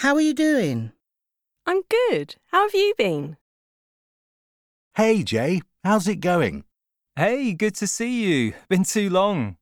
How are you doing? I'm good. How have you been? Hey, Jay, how's it going? Hey, good to see you. Been too long.